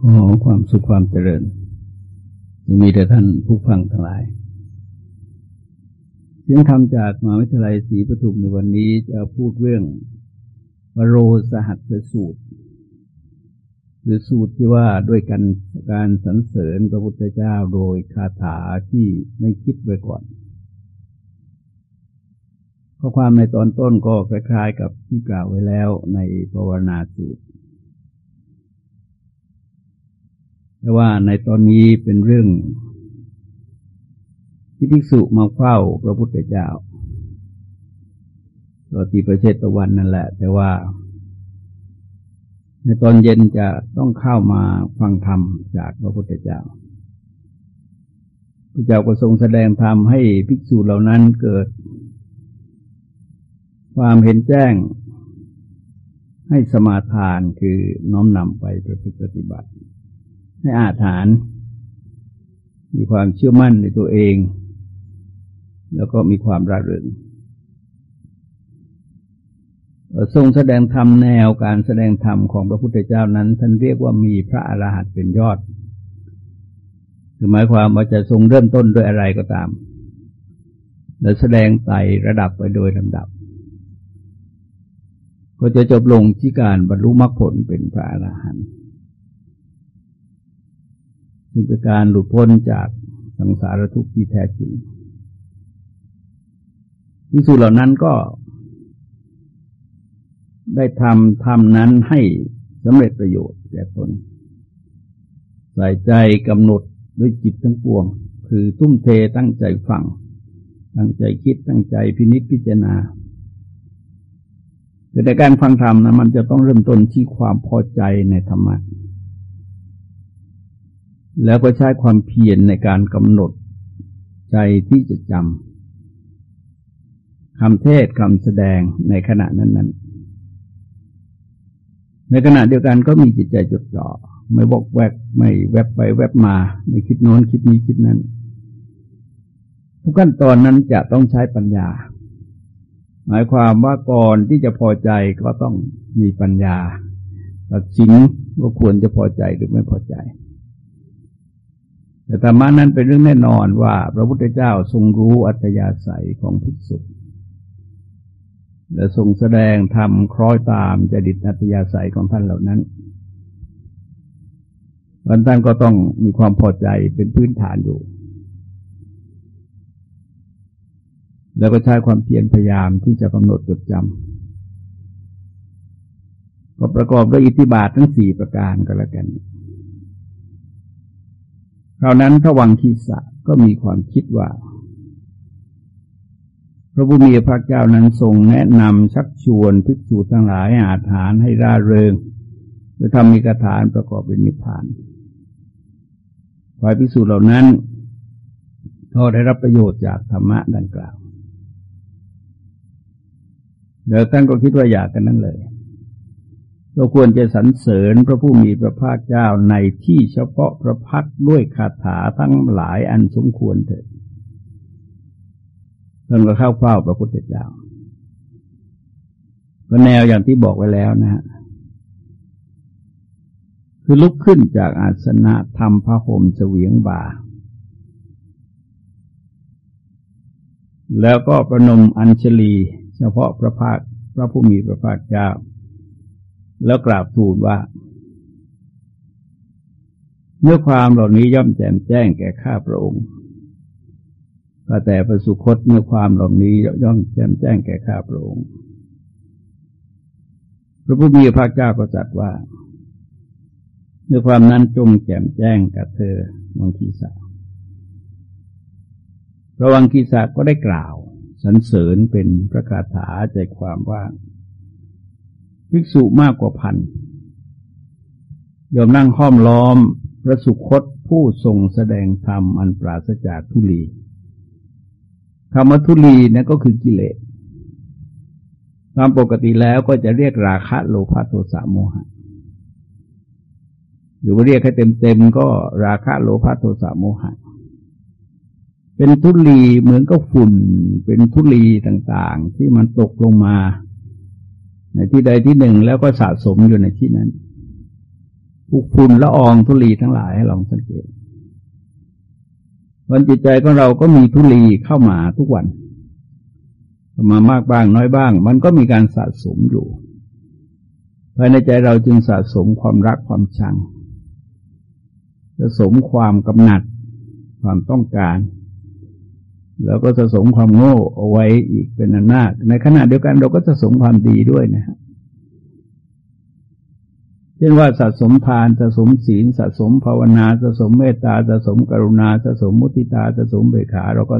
ขอความสุขความเจริญ มีแต่ท่านผู้ฟังทั้งหลายเสียงธรรมจากมหาวิทยาลัยศรีปทุมในวันนี้จะพูดเรื่องวโรสหัสสูตร หรือสูตรที่ว่าด้วยกันการสรรเสริญพระพุทธเจ้าโดยคาถาที่ไม่คิดไว้ก่อนข้อความในตอนต้นก็คล้ายๆกับที่กล่าวไว้แล้วในภาวนาสูตร แต่ว่าในตอนนี้เป็นเรื่องที่ภิกษุมาเฝ้าพระพุทธเจ้าตัวตีประเชตตะวันนั่นแหละ แต่ว่า ในตอนเย็นจะต้องเข้ามาฟังธรรมจากพระพุทธเจ้าพระเจ้าก็ทรงแสดงธรรมให้ภิกษุเหล่านั้นเกิด ความเห็นแจ้ง ให้สมาทานคือน้อมนำไปประพฤติปฏิบัติ ให้อาถานมีความเชื่อมั่นในตัวเอง แล้วก็มีความระเริงทรงแสดงธรรมแนวการแสดงธรรมของพระพุทธเจ้านั้น ท่านเรียกว่ามีพระอรหันต์เป็นยอดคือหมายความว่าจะทรงเริ่มต้นด้วยอะไรก็ตาม แล้วแสดงไต่ระดับไปโดยลำดับ ก็จะจบลงที่การบรรลุมรรคผลเป็นพระอรหันต์ ซึ่งเป็นการหลุดพ้นจากสังสารทุกข์ที่แท้จริงที่สุดเหล่านั้นก็ ได้ทำทำนั้นให้สำเร็จประโยชน์แก่ตน ใส่ใจกำหนดด้วยจิตทั้งปวง คือทุ่มเทตั้งใจฟัง ตั้งใจคิดตั้งใจพินิจพิจารณาแต่การฟังธรรมนะมันจะต้องเริ่มต้นที่ความพอใจในธรรมะ แล้วก็ใช้ความเพียรในการกำหนดใจที่จะจำคำเทศคำแสดงในขณะนั้นนั้นในขณะเดียวกันก็มีจิตใจจดจ่อไม่บอกแวกไม่แวบไปแวบมาไม่คิดโน้นคิดนี้คิดนั้นทุกขั้นตอนนั้นจะต้องใช้ปัญญา หมายความว่าก่อนที่จะพอใจก็ต้องมีปัญญาตัดสินว่าควรจะพอใจหรือไม่พอใจ แต่ธรรมะนั้นเป็นเรื่องแน่นอนว่า พระพุทธเจ้าทรงรู้อัตยาศัยของภิกษุและทรงแสดงทำคล้อยตามจดิตอัตยาศัยของท่านเหล่านั้นวันท่านก็ต้องมีความพอใจเป็นพื้นฐานอยู่ แล้วก็ใช้ความเพียรพยายามที่จะกำหนดจดจำก็ประกอบด้วยอิทธิบาททั้งสี่ประการก็แล้วกัน คราวนั้นพระวังคีสะก็มีความคิดว่า พระบุมีพระเจ้านั้นทรงแนะนำชักชวนภิกษุทั้งหลายอาถานให้ร่าเริงจะทำมีกระฐานประกอบเป็นนิพพานฝ่ายภิกษุเหล่านั้นก็ได้รับประโยชน์จากธรรมะดังกล่าวเดี๋ยวท่านก็คิดว่าอยากกันนั้นเลย เราควรจะสรรเสริญพระผู้มีพระภาคเจ้าในที่เฉพาะพระพักด้วยคาถาทั้งหลายอันสมควรเถิดท่านก็เข้าเฝ้าพระพุทธเจ้าก็แนวอย่างที่บอกไว้แล้วนะฮะคือลุกขึ้นจากอาสนะทำพระห่มเสวียงบ่า แล้วก็ประนมอัญชลี เฉพาะพระภาคพระผู้มีพระภาคเจ้า แล้วกราบทูลว่าเมื่อความเหล่านี้ย่อมแจ่มแจ้งแก่ข้าพระองค์ก็แต่ประสุคตเมื่อความเหล่านี้ย่อมแจ่มแจ้งแก่ข้าพระองค์ พระพุทธพระเจ้าก็ตรัสว่าเมื่อความนั้นจงแจ่มแจ้งกับเธอวังคีสาพระวังคีสาก็ได้กล่าวสรรเสริญเป็นพระคาถาใจความว่า ภิกษุมากกว่าพันยอมนั่งห้อมล้อมพระสุคตผู้ทรงแสดงธรรมอันปราศจากทุลีคำว่าทุลีนั่นก็คือกิเลสตามปกติแล้วก็จะเรียกราคะโลภะโทสะโมหะ หรือว่าเรียกให้เต็มๆก็ราคะโลภะโทสะโมหะ เป็นทุลีเหมือนกับฝุ่น เป็นทุลีต่างๆ ที่มันตกลงมา ในที่ใดที่หนึ่งแล้วก็สะสมอยู่ในที่นั้นปุกฝุ่นละอองทุลีทั้งหลายให้ลองสังเกตวันจิตใจของเราก็มีทุลีเข้ามาทุกวันมามากบ้างน้อยบ้าง มันก็มีการสะสมอยู่ภายในใจเราจึงสะสมความรักความชังสะสมความกำหนัด ความต้องการ แล้วก็สะสมความโง่เอาไว้อีกเป็นอันมากในขณะเดียวกันเราก็สะสมความดีด้วยนะครับเช่นว่าสะสมทานสะสมศีลสะสมภาวนาสะสมเมตตาสะสมกรุณาสะสมมุติตาสะสมเบขา เราก็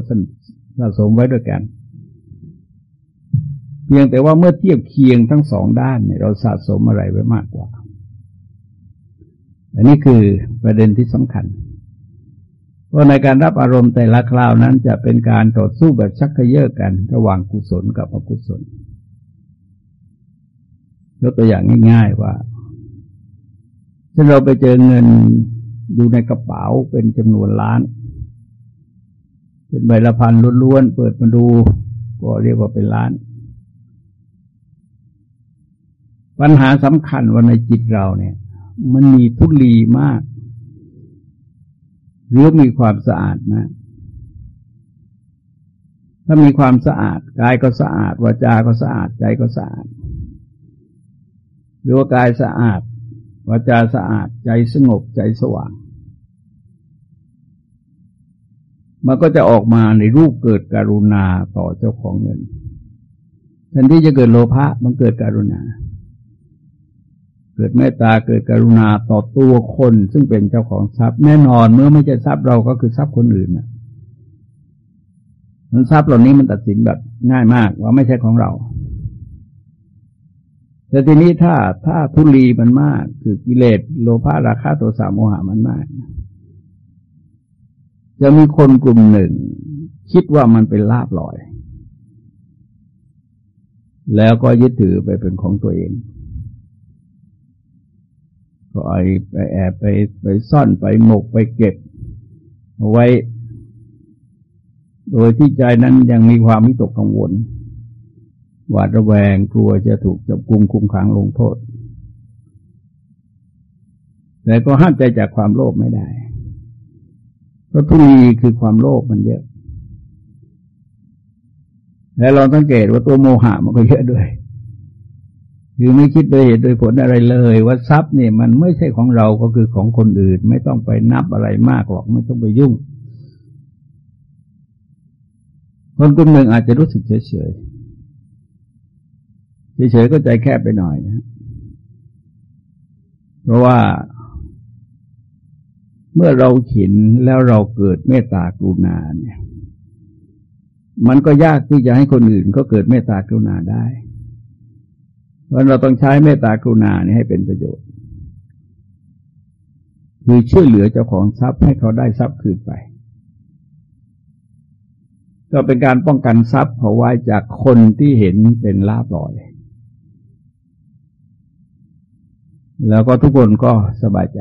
สะสมไว้ด้วยกัน เพียงแต่ว่าเมื่อเทียบเคียงทั้งสองด้านเนี่ยเราสะสมอะไรไว้มากกว่า อันนี้คือประเด็นที่สำคัญ เพราะในการรับอารมณ์แต่ละคราวนั้นจะเป็นการต่อสู้แบบชักเขย่อกัน ระหว่างกุศลกับอกุศลยกตัวอย่างง่าย ๆ ว่าถ้าเราไปเจอเงินอยู่ในกระเป๋าเป็นจำนวนล้าน เป็นใบละพันล้วนๆ เปิดมาดูก็เรียกว่าเป็นล้าน ปัญหาสำคัญว่าในจิตเราเนี่ย มันมีทุลีมาก หรือมีความสะอาดนะถ้ามีความสะอาดกายก็สะอาดวาจาก็สะอาดใจก็สะอาดหรือว่ากายสะอาดวาจาสะอาดใจสงบใจสว่าง มันก็จะออกมาในรูปเกิดการุณาต่อเจ้าของเงินแทนที่จะเกิดโลภะมันเกิดการุณา เกิดเมตตาเกิดกรุณาต่อตัวคนซึ่งเป็นเจ้าของทรัพย์ แน่นอนเมื่อไม่ใช่ทรัพย์เราก็คือทรัพย์คนอื่นนะมันทรัพย์เหล่านี้มันตัดสินแบบง่ายมากว่าไม่ใช่ของเรา แต่ทีนี้ถ้าถ้าทุลีมันมาก คือกิเลสโลภะราคะโทสะโมหะมันมาก จะมีคนกลุ่มหนึ่ง คิดว่ามันเป็นลาบลอย แล้วก็ยึดถือไปเป็นของตัวเอง ก็ไอไปแอบไปไปซ่อนไปหมกไปเก็บเอาไว้ โดยที่ใจนั้นยังมีความมิตกกังวล หวาดระแวงกลัวจะถูกจับกุมคุมขังลงโทษ แต่ก็ห้ามใจจากความโลภไม่ได้ เพราะทุลีคือความโลภมันเยอะ แล้วเราสังเกตว่าตัวโมหะมันก็เยอะด้วย คือไม่คิดโดยเหตุโดยผลอะไรเลย ว่าทรัพย์เนี่ยมันไม่ใช่ของเราก็คือของคนอื่น ไม่ต้องไปนับอะไรมากหรอกไม่ต้องไปยุ่ง คนกลุ่มหนึ่งอาจจะรู้สึกเฉยๆเฉยๆก็ใจแคบไปหน่อยนะเพราะว่า เมื่อเราเห็นแล้วเราเกิดเมตตากรุณาเนี่ย มันก็ยากที่จะให้คนอื่นก็เกิดเมตตากรุณาได้ เพราะเราต้องใช้เมตตากรุณานี่ให้เป็นประโยชน์ คือช่วยเหลือเจ้าของทรัพย์ให้เขาได้ทรัพย์คืนไป ก็เป็นการป้องกันทรัพย์เอาไว้จากคนที่เห็นเป็นลาบลอย แล้วก็ทุกคนก็สบายใจ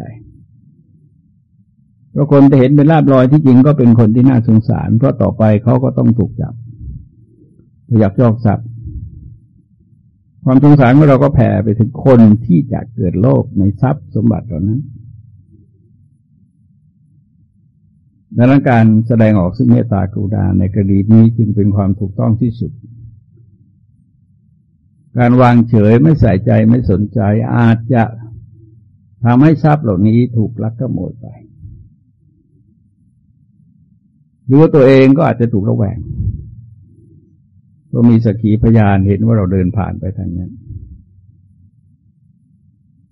เพราะคนจะเห็นเป็นลาบลอยที่จริงก็เป็นคนที่น่าสงสาร เพราะต่อไปเขาก็ต้องถูกจับพยักยอกทรัพย์ ความสงสารของเราก็แผ่ไปถึงคนที่จะเกิดโลภในทรัพย์สมบัติเหล่านั้นดังนั้นการแสดงออกซึ่งเมตตากรุณาในกรณีนี้จึงเป็นความถูกต้องที่สุด การวางเฉยไม่ใส่ใจไม่สนใจอาจจะทำให้ทรัพย์เหล่านี้ถูกลักขโมยไป หรือว่าตัวเองก็อาจจะถูกระแวง ก็มีสกีพยานเห็นว่าเราเดินผ่านไปทางนั้น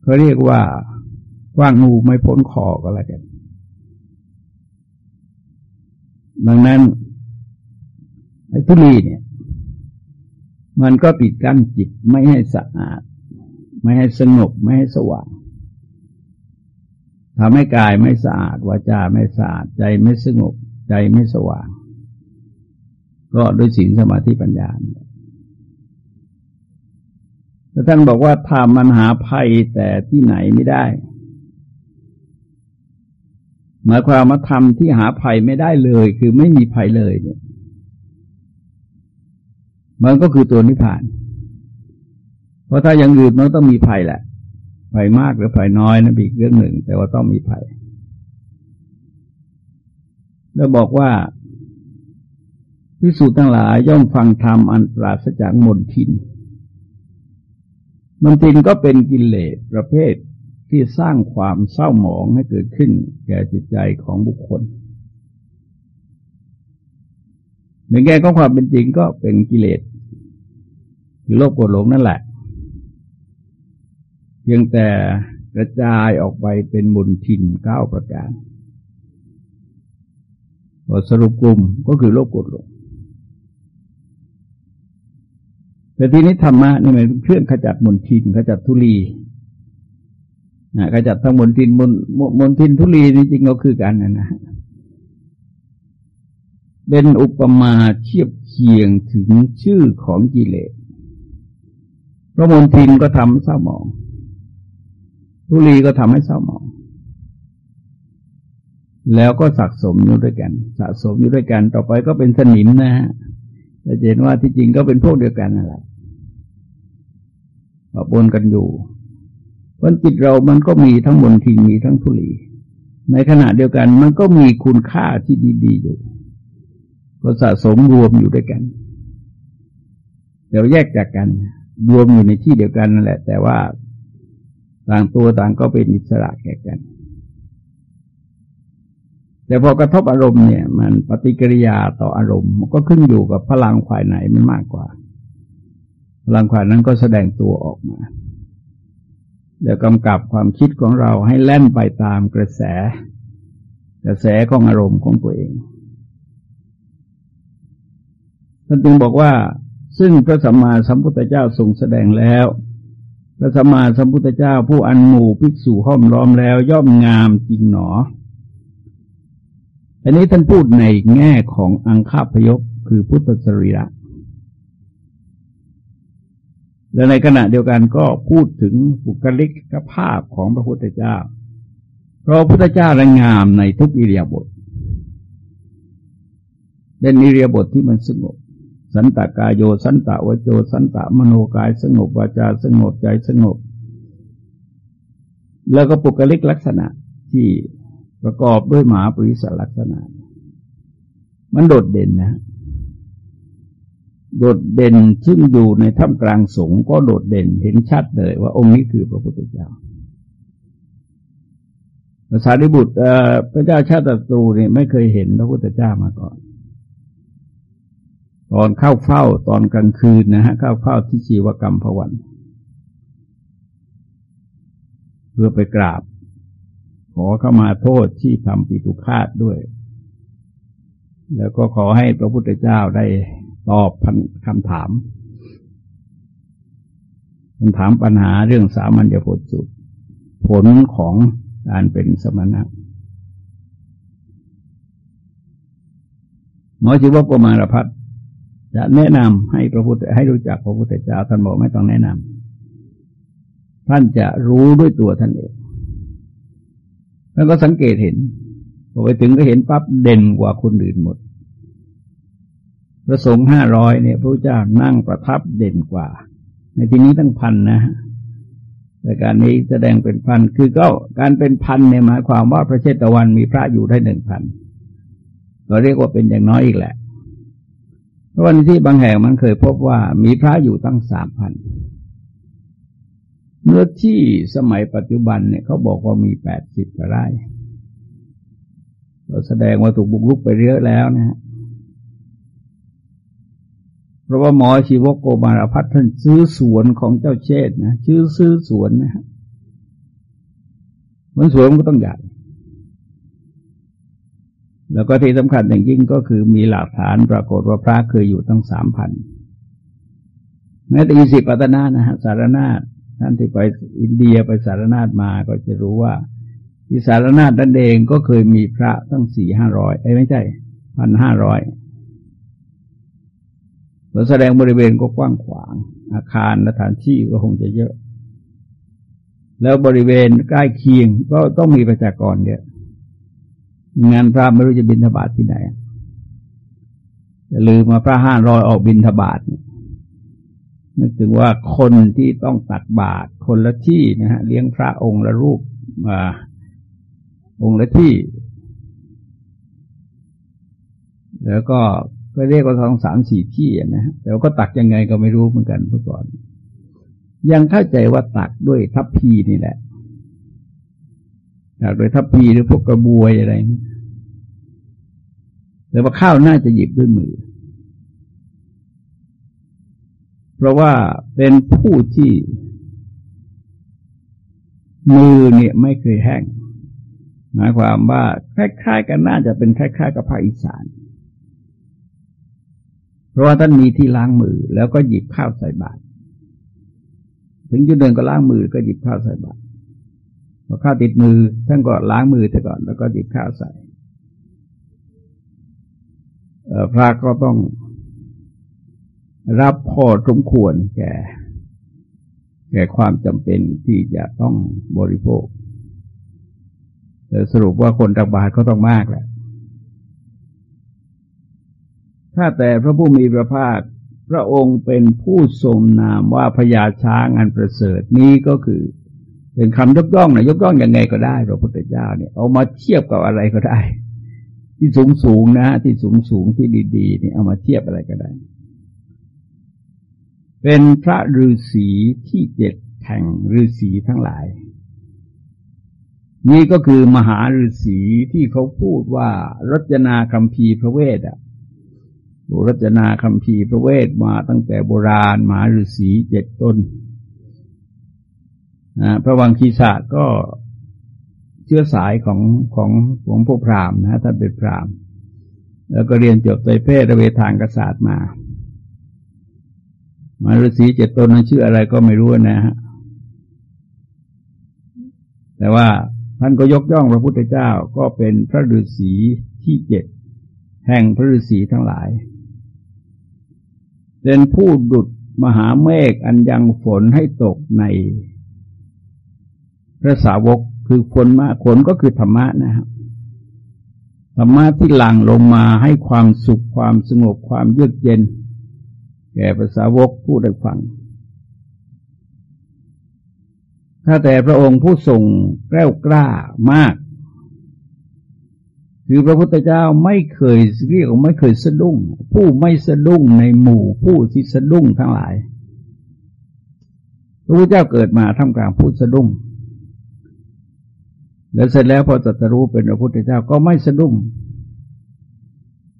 เขาเรียกว่าว่างงูไม่พ้นคอก็แล้วกัน ดังนั้นไอ้ทุลีเนี่ย มันก็ปิดกั้นจิตไม่ให้สะอาด ไม่ให้สงบไม่ให้สว่างทำให้กายไม่สะอาดวาจาไม่สะอาด ใจไม่สงบ ใจไม่สว่าง ก็ด้วยศีลสมาธิปัญญาแต่ท่านบอกว่าทำมันหาภัยแต่ที่ไหนไม่ได้ หมายความว่าทำที่หาภัยไม่ได้เลย คือไม่มีภัยเลยเนี่ย มันก็คือตัวนิพพาน เพราะถ้าอย่างอื่นมันต้องมีภัยแหละภัยมากหรือภัยน้อยนะั่นอีกเรื่องหนึ่ง แต่ว่าต้องมีภัย แล้วบอกว่า พิสูจน์ทั้งหลายย่อมฟังธรรมอันปราศจากมนทินมนทินก็เป็นกิเลสประเภทที่สร้างความเศร้าหมองให้เกิดขึ้น แก่จิตใจของบุคคลในแง่ของความเป็นจริงก็เป็นกิเลสคือโลภโกรธหลงนั่นแหละ เพียงแต่กระจายออกไปเป็นมนทินเก้าประการสรุปกลุ่มก็คือโลภโกรธหลง แต่ทีนี้ธรรมะนี่มันเครื่องขจัดมลทินขจัดทุลีนะขจัดทั้งมลทินมลมลทินทุลีนี่จริงก็คือกันนะนะเป็นอุปมาเทียบเคียงถึงชื่อของกิเลสพระมลทินก็ทำให้เศร้าหมองทุลีก็ทำให้เศร้าหมอง แล้วก็สะสมอยู่ด้วยกัน สะสมอยู่ด้วยกัน ต่อไปก็เป็นสนิมนะฮะ จะเห็นว่าที่จริงก็เป็นพวกเดียวกันนั่นแหละปนกันอยู่เพราะจิตเรามันก็มีทั้งมลทินมีทั้งทุลี ในขณะเดียวกันมันก็มีคุณค่าที่ดีๆอยู่ก็สะสมรวมอยู่ด้วยกัน เดี๋ยวแยกจากกัน รวมอยู่ในที่เดียวกันนั่นแหละ แต่ว่าต่างตัวต่างก็เป็นอิสระแก่กัน แต่พอกระทบอารมณ์เนี่ย มันปฏิกิริยาต่ออารมณ์ มันก็ขึ้นอยู่กับพลังฝ่ายไหนมันมากกว่า พลังความนั้นก็แสดงตัวออกมาเดี๋ยวกำกับความคิดของเราให้แล่นไปตามกระแส กระแสของอารมณ์ของตัวเองท่านจึงบอกว่า ซึ่งพระสัมมาสัมพุทธเจ้าทรงแสดงแล้วพระสัมมาสัมพุทธเจ้าผู้อันหมู่ภิกษุห้อมล้อมแล้ว ย่อมงามจริงหนอ อันนี้ท่านพูดในแง่ของอังคาพยพคือพุทธสรีระ และในขณะเดียวกันก็พูดถึงบุคลิกภาพของพระพุทธเจ้า เพราะพระพุทธเจ้าระงามในทุกอิริยาบถเป็นอิริยาบถทที่มันสงบ สันตากายโย สันตาวโจ สันตมโนกายสงบวาจาสงบใจสงบ แล้วก็ปุกลิกลักษณะที่ ประกอบด้วยหมาปริศลักษณะ มันโดดเด่นนะ โดดเด่นซึ่งอยู่ในถ้ำกลางสงก็โดดเด่นเห็นชัดเลยว่าองค์นี้คือพระพุทธเจ้าภาษาดิบุตรพระเจ้าชาติตรูเนี่ยไม่เคยเห็นพระพุทธเจ้ามาก่อน ตอนเข้าเฝ้าตอนกลางคืนนะฮะเข้าเฝ้าที่ชีวกรรมพวัน เพื่อไปกราบ ขอเข้ามาโทษที่ทำปิตุคาตด้วย แล้วก็ขอให้พระพุทธเจ้าได้ตอบคำถามคำถามปัญหาเรื่องสามัญญผลสุดผลของการเป็นสมณะหมอชีวกมารพัฒจะแนะนำให้พระพุทธให้รู้จักพระพุทธเจ้าท่านบอกไม่ต้องแนะนำท่านจะรู้ด้วยตัวท่านเอง แล้วก็สังเกตเห็นพอไปถึงก็เห็นปั๊บเด่นกว่าคนอื่นหมด พระสงฆ์ห้าร้อยเนี่ยพระเจ้านั่งประทับเด่นกว่า ในที่นี้ตั้งพันนะแต่การนี้แสดงเป็นพันคือก็การเป็นพันเนี่ยหมายความว่าพระเชตวันมีพระอยู่ได้หนึ่งพันก็เรียกว่าเป็นอย่างน้อยอีกแหละเพราะวันที่บางแห่งมันเคยพบว่ามีพระอยู่ตั้งสามพัน เมื่อที่สมัยปัจจุบันเนี่ยเขาบอกว่ามีแปดสิบไร่ก็แสดงว่าถูกบุกรุกไปเยอะแล้วนะฮะเพราะว่าหมอชีวกโกมารพัฒท่านซื้อสวนของเจ้าเชษนะชื่อซื้อสวนนะฮะมันสวนมันก็ต้องใหญ่แล้วก็ที่สำคัญอย่างยิ่งก็คือมีหลักฐานปรากฏว่าพระเคยอยู่ตั้งสามพันแม้แต่อิสิปตนานะฮะสารนาฏ ท่านที่ไปอินเดียไปสารนาฏมาก็จะรู้ว่า ที่สารนาฏนั่นเองก็เคยมีพระตั้งสี่ห้าร้อยไอ้ไม่ใช่พันห้าร้อยแสดงบริเวณก็กว้างขวาง อาคารสถานที่ก็คงจะเยอะ แล้วบริเวณใกล้เคียงก็ต้องมีประชากรเยอะงานพระไม่รู้จะบินทบาทที่ไหนจะลืมมาพระห้าร้อยออกบินทบาทนึ กถึงว่าคนที่ต้องตักบาตรคนละที่นะฮะเลี้ยงพระองค์ละรูปมาองค์ละที่ แล้วก็ก็เรียกว่าสองสามสี่ที่นะฮะแต่ก็ตักยังไงก็ไม่รู้เหมือนกันเมื่อก่อน ยังเข้าใจว่าตักด้วยทัพพีนี่แหละตักด้วยทัพพีหรือพวกกระบวยอะไรนี่แต่ว่าข้าวน่าจะหยิบด้วยมือ เพราะว่าเป็นผู้ที่มือเนี่ยไม่เคยแห้งหมายความว่าคล้ายๆกันน่าจะเป็นคล้ายๆกับภาคอีสาน เพราะว่าท่านมีที่ล้างมือ แล้วก็หยิบข้าวใส่บาตรถึงจุดเดินก็ล้างมือก็หยิบข้าวใส่บาตรพอข้าวติดมือท่านก็ล้างมือแต่ก่อน แล้วก็หยิบข้าวใส่พระก็ต้อง รับพอสมควรแก่ แก่ความจำเป็นที่จะต้องบริโภคแต่สรุปว่าคนตักบาตรก็ต้องมากแหละ ถ้าแต่พระผู้มีพระภาคพระองค์เป็นผู้ทรงนามว่าพญาช้างอันประเสริฐนี้ก็คือเป็นคำยกย่องนะยกย่องยังไงก็ได้พระพุทธเจ้าเนี่ยเอามาเทียบกับอะไรก็ได้ ที่สูงสูงนะ ที่สูงสูงที่ดีๆนี่เอามาเทียบอะไรก็ได้ เป็นพระฤาษีที่เจ็ดแห่งฤาษีทั้งหลาย นี่ก็คือมหาฤาษีที่เขาพูดว่ารัจนาคำพีพระเวทอะรัจนาคำพีพระเวทมาตั้งแต่โบราณมหาฤาษีเจ็ดตนนะพระวังคีสะก็เชื้อสายของของของพวกพราหมณ์นะท่านเป็นพราหมณ์ แล้วก็เรียนจบไตเพศระเวทางกษัตริย์มา มาฤาษีเจ็ดตนนั้นชื่ออะไรก็ไม่รู้นะฮะ แต่ว่าท่านก็ยกย่องพระพุทธเจ้าก็เป็นพระฤาษีที่เจ็ดแห่งพระฤาษีทั้งหลาย เป็นผู้ดุดมหาเมฆอันยังฝนให้ตกในพระสาวกคือผลมาผลก็คือธรรมะนะครับธรรมะที่หลั่งลงมาให้ความสุขความสงบความเยือกเย็น แก่ภาษาวกผู้ได้ฟัง ถ้าแต่พระองค์ผู้ทรงแกล้วกล้ามาก คือพระพุทธเจ้าไม่เคยเรียกไม่เคยสะดุ้ง ผู้ไม่สะดุ้งในหมู่ผู้ที่สะดุ้งทั้งหลาย พระพุทธเจ้าเกิดมาทำกลางผู้สะดุ้ง แล้วเสร็จแล้วพอตรัสรู้เป็นพระพุทธเจ้าก็ไม่สะดุ้ง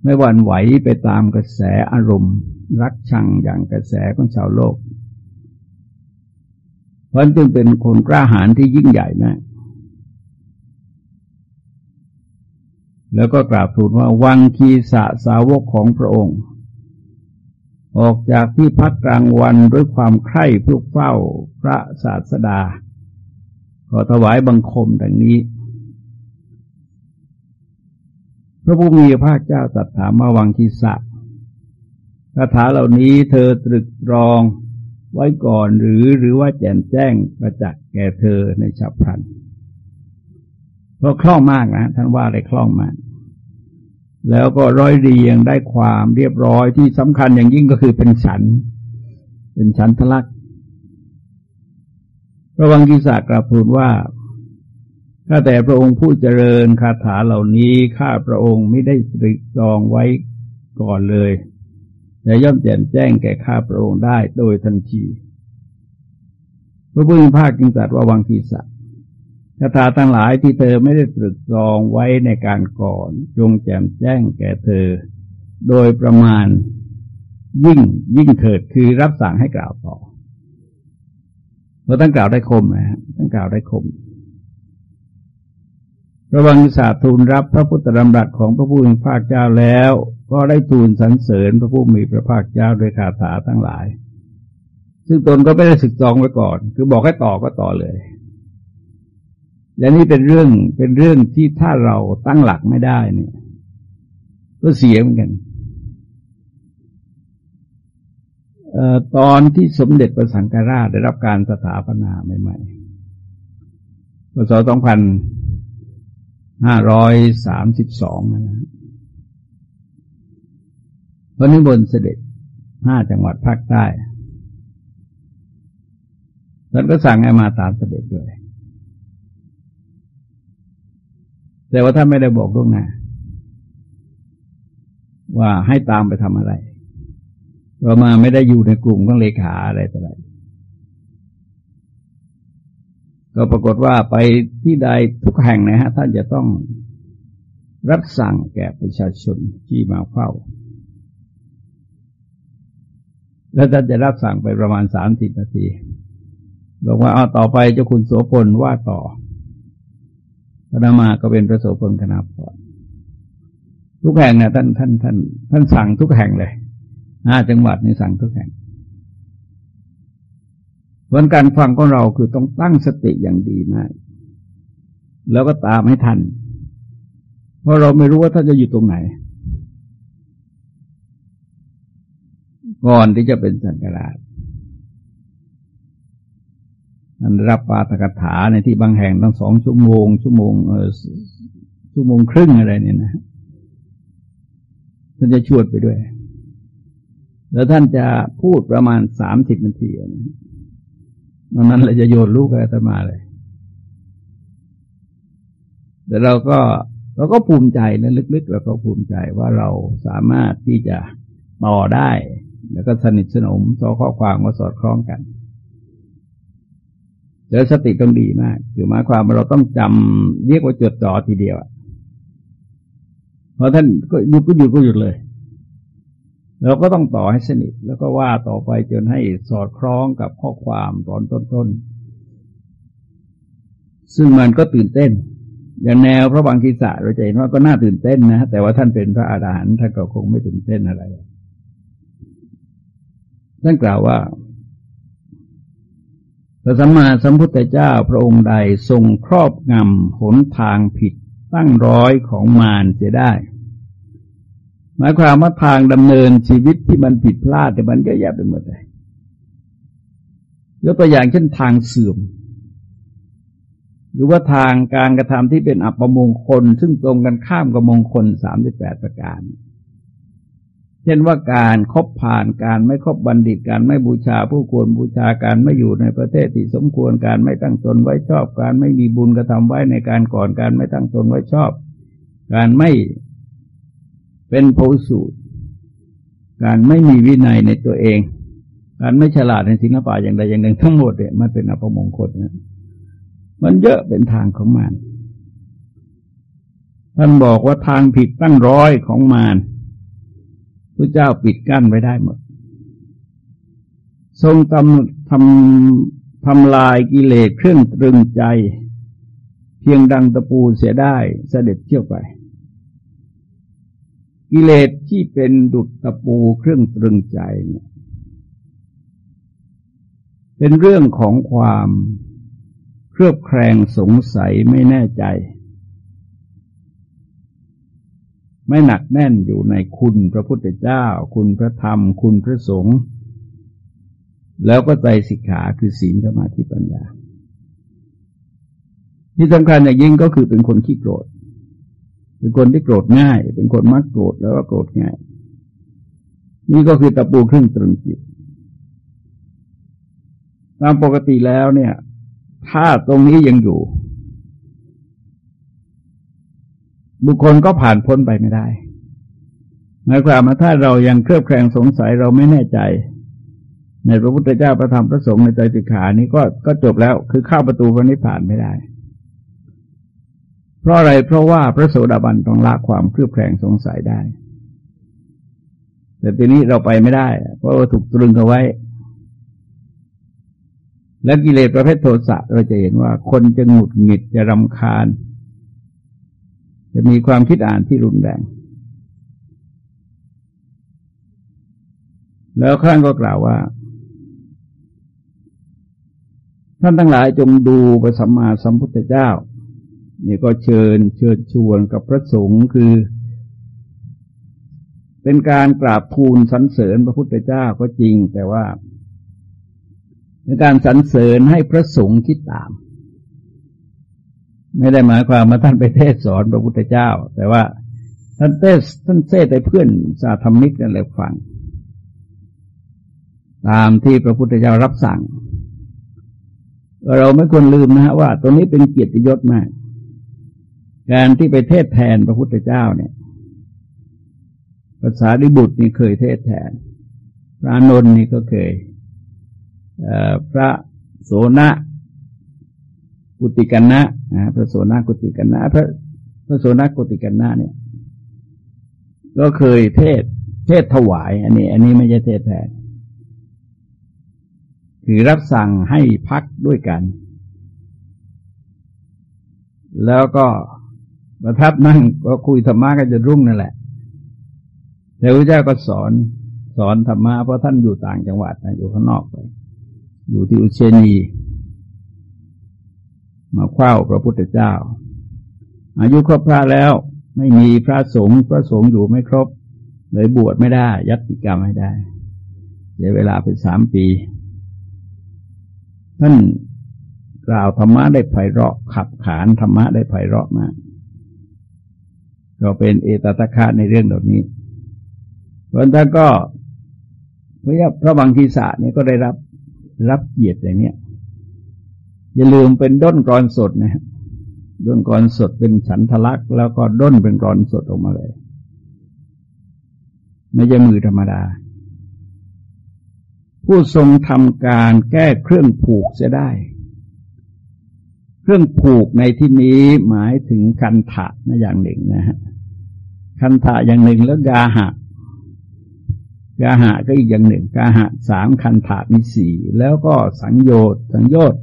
ไม่หวั่นไหวไปตามกระแสอารมณ์ รักชังอย่างกระแสของชาวโลก เพราะจึงเป็นคนกล้าหาญที่ยิ่งใหญ่มาก แล้วก็กราบทูลว่าวังคีสะสาวกของพระองค์ ออกจากที่พักกลางวันด้วยความใคร่เพื่อเฝ้าพระศาสดา ขอถวายบังคมดังนี้พระผู้มีพระเจ้าตรัสถามมาวังคิสะ คาถาเหล่านี้เธอตรึกตรองไว้ก่อนหรือหรือว่าแจ่มแจ้งประจักษ์แก่เธอในฉับพลันเพราะคล่องมากนะ ท่านว่าอะไรคล่องมาก แล้วก็ร้อยเรียงได้ความเรียบร้อยที่สำคัญอย่างยิ่งก็คือเป็นฉัน เป็นฉันทลักษพระวังกิสากราบทูลว่าข้าแต่พระองค์ผู้เจริญคาถาเหล่านี้ข้าพระองค์ไม่ได้ตรึกตรองไว้ก่อนเลย แต่ย่อมแจ่มแจ้งแก่ข้าพระองค์ได้โดยทันทีพระพุทธภาคจึงตรัสว่าวังคีสะคาถาทั้งหลายที่เธอไม่ได้ตรึกตรองไว้ในการก่อน จงแจ่มแจ้งแก่เธอ โดยประมาณยิ่งยิ่งเถิดคือรับสั่งให้กล่าวต่อเราตั้งกล่าวได้คมนะฮะตั้งกล่าวได้คม ระวังศาสตร์ทูลรับพระพุทธดำรัสของพระผู้มีพระเจ้าแล้ว ก็ได้ทูลสรรเสริญพระผู้มีพระภาคเจ้าโดยคาถาทั้งหลาย ซึ่งตนก็ไม่ได้ศึกจองไว้ก่อน คือบอกให้ต่อก็ต่อเลยและนี่เป็นเรื่องเป็นเรื่องที่ถ้าเราตั้งหลักไม่ได้เนี่ย ก็เสียเหมือนกันตอนที่สมเด็จพระสังฆราชได้รับการสถาปนาใหม่ๆพศสองพันห้าร้อยสามสิบสองนะ พระนิบนเสด็จห้าจังหวัดภาคใต้ท่านก็สั่งให้มาตามเสด็จด้วย แต่ว่าท่านไม่ได้บอกล่วงหน้าว่าให้ตามไปทำอะไรเรามาไม่ได้อยู่ในกลุ่มของเลขาอะไรต่ออะไรก็ปรากฏว่าไปที่ใดทุกแห่งนะฮะท่านจะต้องรับสั่งแก่ประชาชนที่มาเฝ้า แล้วท่านจะรับสั่งไปประมาณสามสิบนาที บอกว่าเอาต่อไปเจ้าคุณโสพลว่าต่อพระนามาก็เป็นพระโสพลคณะพรทุกแห่งเนี่ยท่านท่านท่านท่านสั่งทุกแห่งเลยห้าจังหวัดนี่สั่งทุกแห่งเพราะการฟังของเราคือต้องตั้งสติอย่างดีมาก แล้วก็ตามให้ทัน เพราะเราไม่รู้ว่าท่านจะอยู่ตรงไหน ก่อนที่จะเป็นสังกัดนันรับปาตกถาในที่บางแห่งต้งสองชั่วโมง ชั่วโมงเออชั่วโมงครึ่งอะไรเนี่ยนะท่านจะชวดไปด้วย แล้วท่านจะพูดประมาณสามสิบนาทีนะดังนั้นเราจะโยนลูกอาตมาเลย แต่เราก็เราก็ภูมิใจนะลึกๆเราก็ภูมิใจว่าเราสามารถที่จะต่อได้ แล้วก็สนิทสนมต่อข้อความมาสอดคล้องกันแล้วสติต้องดีมาก คือหมายความว่าเราต้องจำเรียกว่าจดจ่อทีเดียวพอท่านก็หยุดก็หยุดก็หยุดเลยเราก็ต้องต่อให้สนิท แล้วก็ว่าต่อไปจนให้สอดคล้องกับข้อความตอนต้นๆซึ่งมันก็ตื่นเต้น อย่างแนวพระบางคีสะเราจะเห็นว่าก็น่าตื่นเต้นนะแต่ว่าท่านเป็นพระอาหารหันต์ท่านก็คงไม่ตื่นเต้นอะไร ท่านกล่าวว่าพระสัมมาสัมพุทธเจ้าพระองค์ใดทรงครอบงำหนทางผิดตั้งร้อยของมารเสียได้ หมายความว่าทางดำเนินชีวิตที่มันผิดพลาดแต่มันก็แย่ไปหมดเลยยกตัวอย่างเช่นทางเสื่อม หรือว่าทางการกระทำที่เป็นอัปมงคล ซึ่งตรงกันข้ามกับมงคลสามสิบแปดประการเช่นว่าการคบผ่านการไม่คบบัณฑิตการไม่บูชาผู้ควรบูชาการไม่อยู่ในประเทศที่สมควรการไม่ตั้งตนไว้ชอบ การไม่มีบุญกระทำไว้ในการก่อนการไม่ตั้งตนไว้ชอบ การไม่เป็นโพสูตรการไม่มีวินัยในตัวเอง การไม่ฉลาดในศิลปะอย่างใดอย่างหนึ่งทั้งหมดเนี่ยมันเป็นอภมงคลนะมันเยอะเป็นทางของมัน ท่านบอกว่าทางผิดตั้งร้อยของมาร พระเจ้าปิดกั้นไว้ได้หมด ทรงทำทำทำลายกิเลสเครื่องตรึงใจ เพียงดังตะปูเสียได้เสด็จเที่ยวไป กิเลสที่เป็นดุจตะปูเครื่องตรึงใจเนี่ยเป็นเรื่องของความเครือบแคลงสงสัยไม่แน่ใจ ไม่หนักแน่นอยู่ในคุณพระพุทธเจ้า คุณพระธรรม คุณพระสงฆ์แล้วก็ใจสิกขาคือศีลสมาธิปัญญา ที่สำคัญอย่างยิ่งก็คือเป็นคนขี้โกรธ เป็นคนที่โกรธง่าย เป็นคนมักโกรธแล้วก็โกรธง่าย นี่ก็คือตะปูครึ่งตรึงจิตตามปกติแล้วเนี่ย ถ้าตรงนี้ยังอยู่ บุคคลก็ผ่านพ้นไปไม่ได้หมายความว่าถ้าเรายังเครือบแคลงสงสัยเราไม่แน่ใจ ในพระพุทธเจ้าประธรรมพระสงฆ์ในใจติขานี้ก็ก็จบแล้วคือเข้าประตูพระนิพพานไม่ได้ เพราะอะไรเพราะว่าพระโสดาบันต้องละความเครือบแคลงสงสัยได้ แต่ทีนี้เราไปไม่ได้ เพราะว่าถูกตรึงเอาไว้ และกิเลสประเภทโทสะเราจะเห็นว่าคนจะหงุดหงิดจะรำคาญ จะมีความคิดอ่านที่รุนแรง แล้วครั้งก็กล่าวว่า ท่านทั้งหลายจงดูพระสัมมาสัมพุทธเจ้า นี่ก็เชิญเชิญชวนกับพระสงฆ์คือ เป็นการกราบทูลสรรเสริญพระพุทธเจ้าก็จริงแต่ว่าเป็นการสรรเสริญให้พระสงฆ์คิดตาม ไม่ได้หมายความว่าท่านไปเทศสอนพระพุทธเจ้า แต่ว่าท่านเทศท่านเทศแต่เพื่อนสาธรรมิกนั่นแหละฟัง ตามที่พระพุทธเจ้ารับสั่ง เราไม่ควรลืมนะฮะว่าตรงนี้เป็นเกียรติยศมาก การที่ไปเทศแทนพระพุทธเจ้าเนี่ยภาษาดิบุตรนี่เคยเทศแทน พระนนท์นี่ก็เคยพระโสนะ กุติกันนะนะพระโสนะกุติกันนะพระพระโสนะกุติกันนะเนี่ย ก็เคยเทศ เทศถวาย อันนี้ อันนี้ไม่ใช่เทศแทนคือรับสั่งให้พักด้วยกัน แล้วก็ประทับนั่งก็คุยธรรมะกันจะรุ่งนั่นแหละแต่พระเจ้าก็สอนสอนธรรมะเพราะท่านอยู่ต่างจังหวัดนะอยู่ข้างนอกไป อยู่ที่อุเชนี มาคว้าพระพุทธเจ้า อายุครบพระแล้วไม่มีพระสงฆ์พระสงฆ์อยู่ไม่ครบ เลยบวชไม่ได้ ยัตติกรรมไม่ได้เสียเวลาไปสามปี ท่านกล่าวธรรมะได้ไพเราะขับขานธรรมะได้ไพเราะมากก็เป็นเอตตะคะในเรื่องเหล่านี้เพราะท่านก็พระพระบางทีสะเนี่ยก็ได้รับรับเกียรติอย่างเนี้ย อย่าลืมเป็นด้นกรอนสดนะด้นกรอนสดเป็นฉันทลักษ์แล้วก็ด้นเป็นกรอนสดออกมาเลย ไม่ใช่มือธรรมดา ผู้ทรงทำการแก้เครื่องผูกจะได้เครื่องผูกในที่นี้หมายถึงคันถะนะอย่างหนึ่งนะฮะคันถะอย่างหนึ่งแล้วกาหะกาหะก็อีกอย่างหนึ่งกาหะสามคันถะมีสี่แล้วก็สังโยชน์สังโยชน์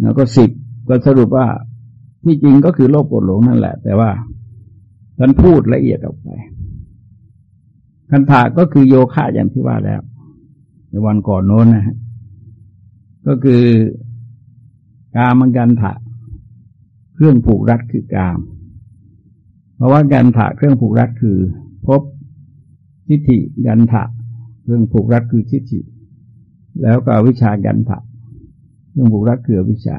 แล้วก็สิบก็สรุปว่าที่จริงก็คือโลภโกรธหลงนั่นแหละ แต่ว่าท่านพูดละเอียดออกไปคันถาก็คือโยคะอย่างที่ว่าแล้ว ในวันก่อนโน้นนะฮะก็คือกามังกันถะเครื่องผูกรัดคือกาม เพราะว่ากันถะเครื่องผูกรัดคือพบทิฏฐิกันถะเครื่องผูกรัดคือทิฏฐิแล้วก็วิชากันถะ เรื่องบุรักเกือวิชา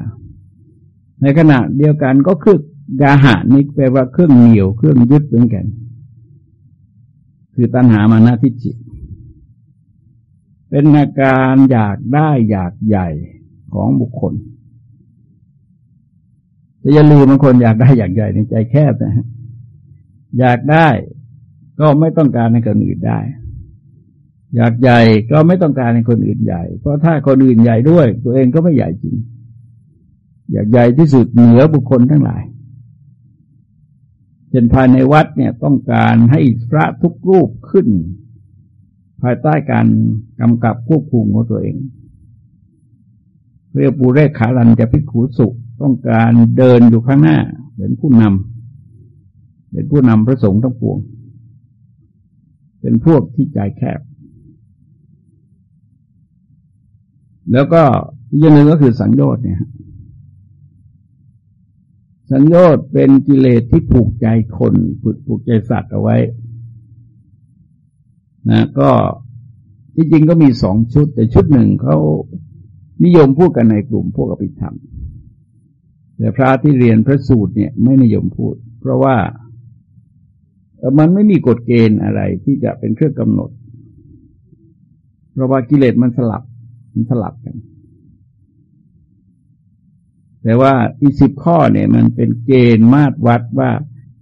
ในขณะเดียวกันก็คือกาหานี่แปลว่าเครื่องเหนียวเครื่องยึดเหมือนกัน คือตัณหามานาทิจิตเป็นอาการอยากได้อยากใหญ่ของบุคคลแต่อย่าลืมบางคนอยากได้อยากใหญ่ในใจแคบนะอยากได้ก็ไม่ต้องการให้คนอื่นได้ อยากใหญ่ก็ไม่ต้องการให้คนอื่นใหญ่ เพราะถ้าคนอื่นใหญ่ด้วย ตัวเองก็ไม่ใหญ่จริง อยากใหญ่ที่สุดเหนือบุคคลทั้งหลายเช่นภายในวัดเนี่ยต้องการให้พระทุกรูปขึ้น ภายใต้การกำกับควบคุมของตัวเอง เรียกปุเรศขาลันจะพิขูสุต้องการเดินอยู่ข้างหน้าเป็นผู้นำเป็นผู้นำพระสงฆ์ทั้งปวง เป็นพวกที่ใจแคบ แล้วก็อีกอย่างหนึ่งก็คือสังโยชน์เนี่ยสังโยชน์เป็นกิเลสที่ผูกใจคนผูกใจสัตว์เอาไว้นะก็ที่จริงก็มีสองชุด แต่ชุดหนึ่งเขานิยมพูดกันในกลุ่มพวกอภิธรรม แต่พระที่เรียนพระสูตรเนี่ยไม่นิยมพูด เพราะว่ามันไม่มีกฎเกณฑ์อะไรที่จะเป็นเครื่องกำหนด เพราะว่ากิเลสมันสลับ มันสลับกัน แต่ว่าอีสิบข้อเนี่ย มันเป็นเกณฑ์มาตรวัดว่า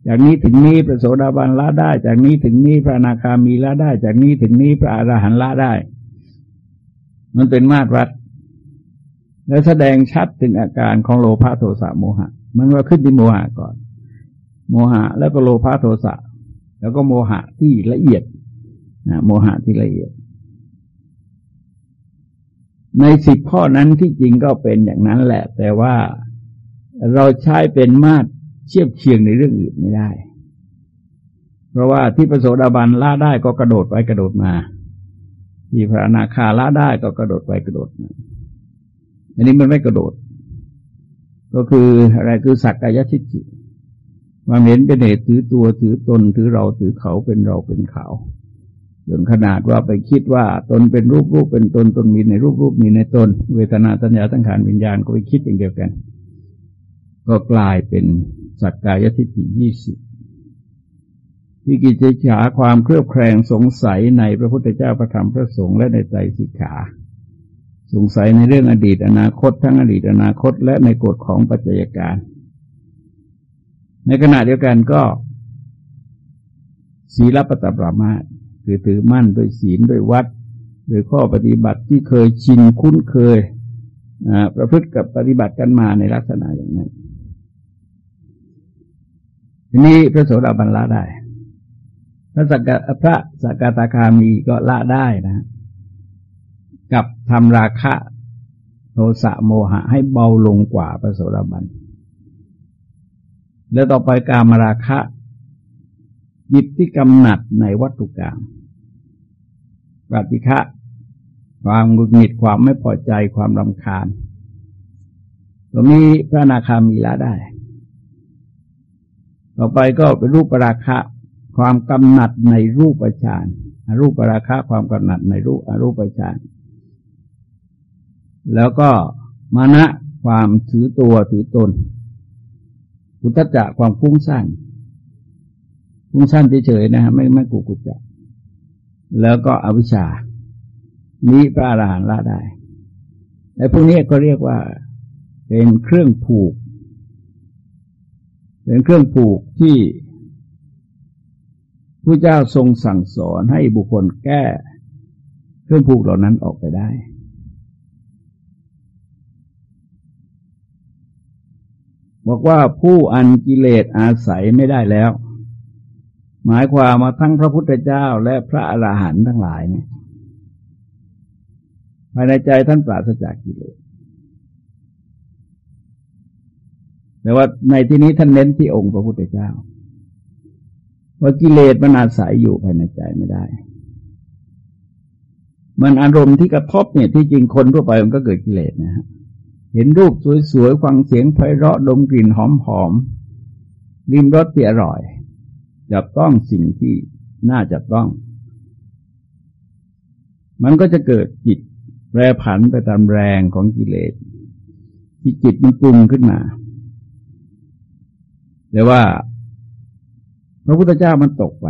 จากนี้ถึงนี้พระโสดาบันละได้ จากนี้ถึงนี้พระนาคามีละได้ จากนี้ถึงนี้พระอรหันต์ละได้ มันเป็นมาตรวัด และแสดงชัดถึงอาการของโลภะโทสะโมหะ มันว่าขึ้นที่โมหะก่อน โมหะ แล้วก็โลภะโทสะ แล้วก็โมหะที่ละเอียดนะโมหะที่ละเอียด ในสิบข้อนั้นที่จริงก็เป็นอย่างนั้นแหละ แต่ว่าเราใช้เป็นมาตรเทียบเคียงในเรื่องอื่นไม่ได้ เพราะว่าที่พระโสดาบันละได้ก็กระโดดไปกระโดดมา ที่พระนาคาละได้ก็กระโดดไปกระโดดมาอันนี้มันไม่กระโดด ก็คืออะไรคือสักกายทิฏฐิความเห็นเป็นเหตุถือตัวถือตนถือเราถือเขาเป็นเราเป็นเขา จนขนาดว่าไปคิดว่าตนเป็นรูปรูปเป็นตนตนมีในรูปรูปมีในตน เวทนาตัญญาตั้งขานวิญญาณก็ไปคิดอย่างเดียวกัน ก็กลายเป็นสักกายทิฏฐิยี่สิบที่กิจฉาความเครือบแคลงสงสัยในพระพุทธเจ้าพระธรรมพระสงฆ์และในใจสิกขา สงสัยในเรื่องอดีตอนาคต ทั้งอดีตอนาคต และในกฎของปัจจัยการ ในขณะเดียวกันก็ศีลปตปรามาส คือถือมั่นโดยศีลโดยวัด โดยข้อปฏิบัติที่เคยชินคุ้นเคยประพฤติกับปฏิบัติกันมาในลักษณะอย่างนั้น ทีนี้พระโสดาบันละได้ พระสักพระสกตาคามีก็ละได้นะ กับทำราคะโทสะโมหะให้เบาลงกว่าพระโสดาบัน แล้วต่อไปการมราคะ จิตที่กำหนัดในวัตถุกรรมปฏิฆะความหงุดหงิดความไม่พอใจความรำคาญ ตรงนี้พระนาคามีละได้ ต่อไปก็เป็นรูปราคะ ความกำหนัดในรูปฌานรูปปราคะความกำหนัดในรูปอรูปฌานแล้วก็มานะความถือตัวถือตนอุตจักความฟุ้งซ่าน ฟุ้งซ่านเฉยๆนะฮะไม่ไม่กุกุจจะแล้วก็อวิชชา นี้พระอรหันต์ละได้ไอ้พวกนี้ก็เรียกว่า เป็นเครื่องผูก เป็นเครื่องผูกที่ผู้เจ้าทรงสั่งสอนให้บุคคลแก้ เครื่องผูกเหล่านั้นออกไปได้ บอกว่าผู้อันกิเลสอาศัยไม่ได้แล้ว หมายความมาทั้งพระพุทธเจ้าและพระอรหันต์ทั้งหลายเนี่ยภายในใจท่านปราศจากกิเลสแต่ว่าในที่นี้ท่านเน้นที่องค์พระพุทธเจ้าว่ากิเลสมันอาศัยอยู่ภายในใจไม่ได้ มันอารมณ์ที่กระทบเนี่ยที่จริงคนทั่วไปมันก็เกิดกิเลสนะฮะเห็นรูปสวยๆฟังเสียงไพเราะดมกลิ่นหอมๆริมรสที่อร่อย จับต้องสิ่งที่น่าจับต้อง มันก็จะเกิดจิตแปรผันไปตามแรงของกิเลส ที่จิตมันปรุงขึ้นมาแต่ว่า พระพุทธเจ้ามันตกไป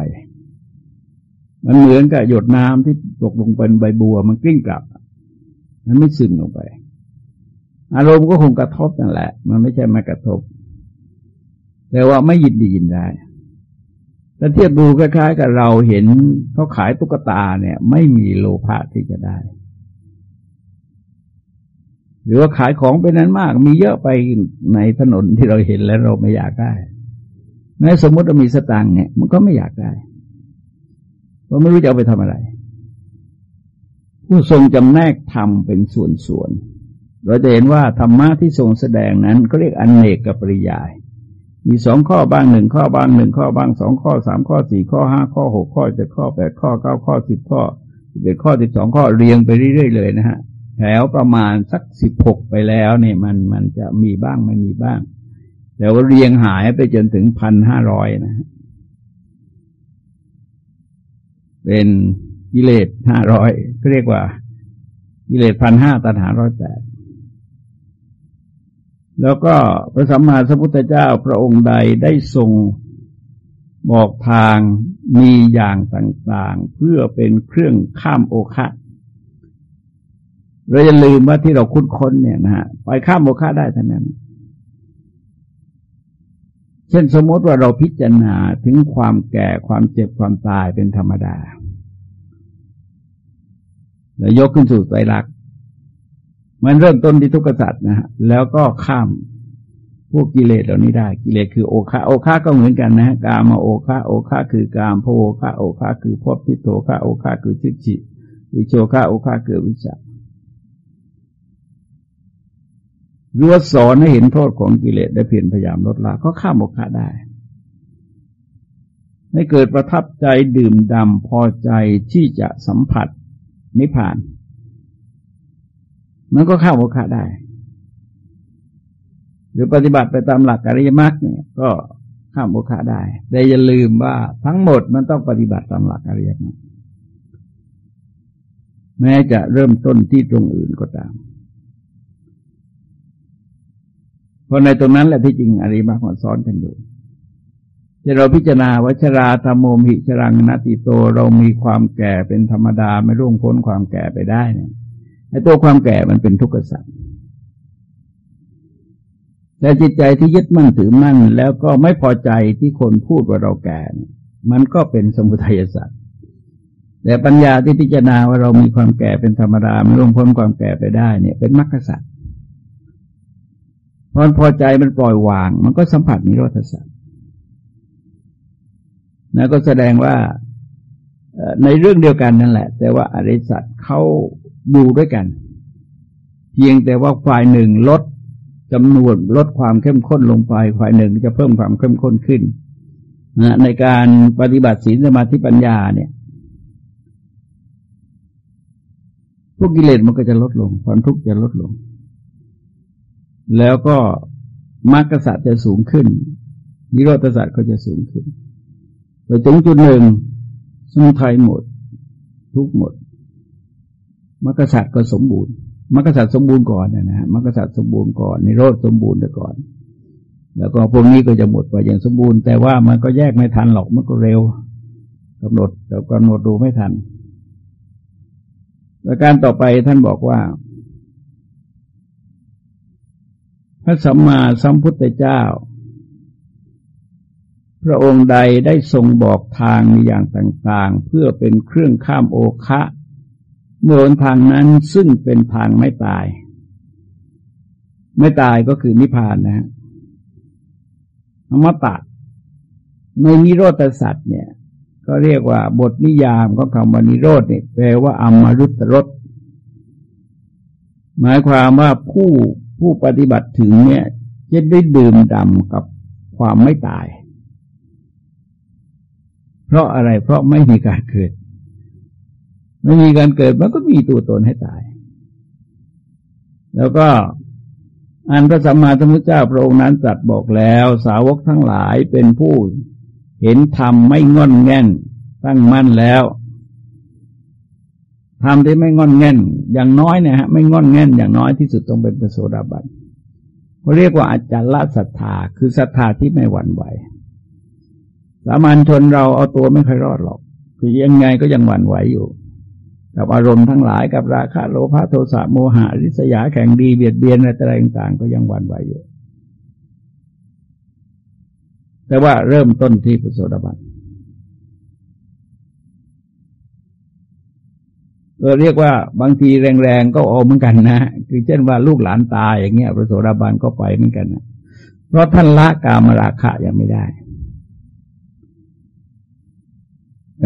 มันเหมือนกับหยดน้ำที่ตกลงเป็นใบบัว มันกลิ้งกลับ มันไม่ซึมลงไป อารมณ์ก็คงกระทบนั่นแหละ มันไม่ใช่มากระทบ แต่ว่าไม่ยินดียินได้ ถ้าเทียบดูคล้ายๆกับเราเห็นเขาขายตุ๊กตาเนี่ย ไม่มีโลภะที่จะได้ หรือว่าขายของเป็นนั้นมาก มีเยอะไปในถนนที่เราเห็นแล้วเราไม่อยากได้แม้สมมติว่ามีสตางค์เนี่ย มันก็ไม่อยากได้เพราะไม่รู้จะเอาไปทำอะไร ผู้ทรงจำแนกธรรมเป็นส่วนๆเราจะเห็นว่าธรรมะที่ทรงแสดงนั้นก็เรียกอนเนกกับปริยาย มีสองข้อบ้างหนึ่งข้อบ้างหนึ่งข้อบ้างสองข้อสามข้อสี่ข้อห้าข้อหกข้อเจ็ดข้อแปดข้อเก้าข้อสิบข้อสิบเอ็ดข้อสิบสองข้อเรียงไปเรื่อยๆเลยนะฮะแถวประมาณสักสิบหกไปแล้วเนี่ยมันมันจะมีบ้างไม่มีบ้างแต่ว่าเรียงหายไปจนถึงพันห้าร้อยนะเป็นกิเลสห้าร้อยเรียกว่ากิเลสพันห้าตัณหาร้อยแปด แล้วก็พระสัมมาสัมพุทธเจ้าพระองค์ใดได้ทรงบอกทางมีอย่างต่างๆ เพื่อเป็นเครื่องข้ามโอคะเราจะลืมว่าที่เราคุ้นค้นเนี่ยนะฮะไปข้ามโมฆะได้ทั้งนั้น เช่นสมมติว่าเราพิจารณาถึงความแก่ความเจ็บความตายเป็นธรรมดา แล้วยกขึ้นสู่ไตรลักษณ์ มันเริ่มต้นที่ทุกขสัตว์นะฮะแล้วก็ข้ามพวกกิเลสเหล่านี้ได้ กิเลสคือโอคะโอคะก็เหมือนกันนะฮะกามาโอคะโอคะคือกามพโอคะโอคะคือพบทิโตคะโอคะคือทิฏฐิวิโชคะโอคะคือวิจารหรือว่าสอนให้เห็นโทษของกิเลสได้เพียรพยายามลดละก็ข้ามโมฆะได้ให้เกิดประทับใจดื่มดำพอใจที่จะสัมผัสนิพพาน มันก็ข้าโมฆะได้ หรือปฏิบัติไปตามหลักอริยมรรคเนี่ย ก็ข้ามโมฆะได้ แต่อย่าลืมว่าทั้งหมดมันต้องปฏิบัติตามหลักอริยมรรคแม้จะเริ่มต้นที่ตรงอื่นก็ตาม เพราะในตรงนั้นแหละที่จริงอริยมักมันซ้อนกันอยู่ที่เราพิจารณาวัชราธรรมโมหิชรังนาติโตเรามีความแก่เป็นธรรมดาไม่ร่วงพ้นความแก่ไปได้เนี่ย ไอ้ตัวความแก่มันเป็นทุกข์สัตว์แต่จิตใจที่ยึดมั่นถือมั่น แล้วก็ไม่พอใจที่คนพูดว่าเราแก่ มันก็เป็นสมุทัยสัตว์แต่ปัญญาที่พิจารณาว่าเรามีความแก่เป็นธรรมดาไม่ลงพ้นความแก่ไปได้เนี่ย เป็นมรรคสัตว์พอพอใจมันปล่อยวาง มันก็สัมผัสนิโรธสัตว์นะก็แสดงว่าในเรื่องเดียวกันนั่นแหละ แต่ว่าอริสัตเขา ดูด้วยกัน เพียงแต่ว่าฝ่ายหนึ่งลดจำนวนลดความเข้มข้นลงไปฝ่ายหนึ่งจะเพิ่มความเข้มข้นขึ้นนะในการปฏิบัติศีลสมาธิปัญญาเนี่ย พวกกิเลสมันก็จะลดลง ความทุกข์จะลดลง แล้วก็มรรคสัตว์จะสูงขึ้นนิโรธสัตว์ก็จะสูงขึ้นไปถึงจุดหนึ่งสมุทัยหมด ทุกหมด มรรคสัตว์ก็สมบูรณ์มรรคสัตว์สมบูรณ์ก่อนนะฮะมรรคสัตว์สมบูรณ์ก่อนนิโรธสมบูรณ์ไปก่อน แล้วก็พวกนี้ก็จะหมดไปอย่างสมบูรณ์ แต่ว่ามันก็แยกไม่ทันหรอกมันก็เร็วกำหนดแต่กำหนดดูไม่ทันประการต่อไปท่านบอกว่า พระสัมมาสัมพุทธเจ้า พระองค์ใดได้ทรงบอกทางในอย่างต่าง ๆ เพื่อเป็นเครื่องข้ามโอคะ เมื่อทางนั้นซึ่งเป็นทางไม่ตาย ไม่ตายก็คือนิพพานนะฮะอมตะในนิโรธสัตว์เนี่ย ก็เรียกว่าบทนิยามของคำว่านิโรธเนี่ยแปลว่าอมรุตรสหมายความว่าผู้ผู้ปฏิบัติถึงเนี่ยจะได้ดื่มด่ำกับความไม่ตาย เพราะอะไรเพราะไม่มีการเกิด ไม่มีการเกิดมันก็มีตัวตนให้ตาย แล้วก็อันพระสัมมาสัมพุทธเจ้าพระองค์นั้นตรัสบอกแล้ว สาวกทั้งหลายเป็นผู้เห็นธรรมไม่งอนแง่น ตั้งมั่นแล้วธรรมที่ไม่งอนแง่น อย่างน้อยเนี่ยฮะไม่งอนแง่นอย่างน้อยที่สุดต้องเป็นประโสดาบันเขาเรียกว่าอาจารละศรัทธาคือศรัทธาที่ไม่หวั่นไหวสามัญชนเราเอาตัวไม่ค่อยรอดหรอก คือยังไงก็ยังหวั่นไหวอยู่ กับอารมณ์ทั้งหลายกับราคะโลภะโทสะโมหะริษยาแข่งดีเบียดเบียนอะไรต่างๆ ก็ยังหวั่นไหวอยู่แต่ว่าเริ่มต้นที่พระโสดาบันเราเรียกว่าบางทีแรงๆก็เออเหมือนกันนะ คือเช่นว่าลูกหลานตายอย่างเงี้ยพระโสดาบันก็ไปเหมือนกันนะเพราะท่านละกามราคะยังไม่ได้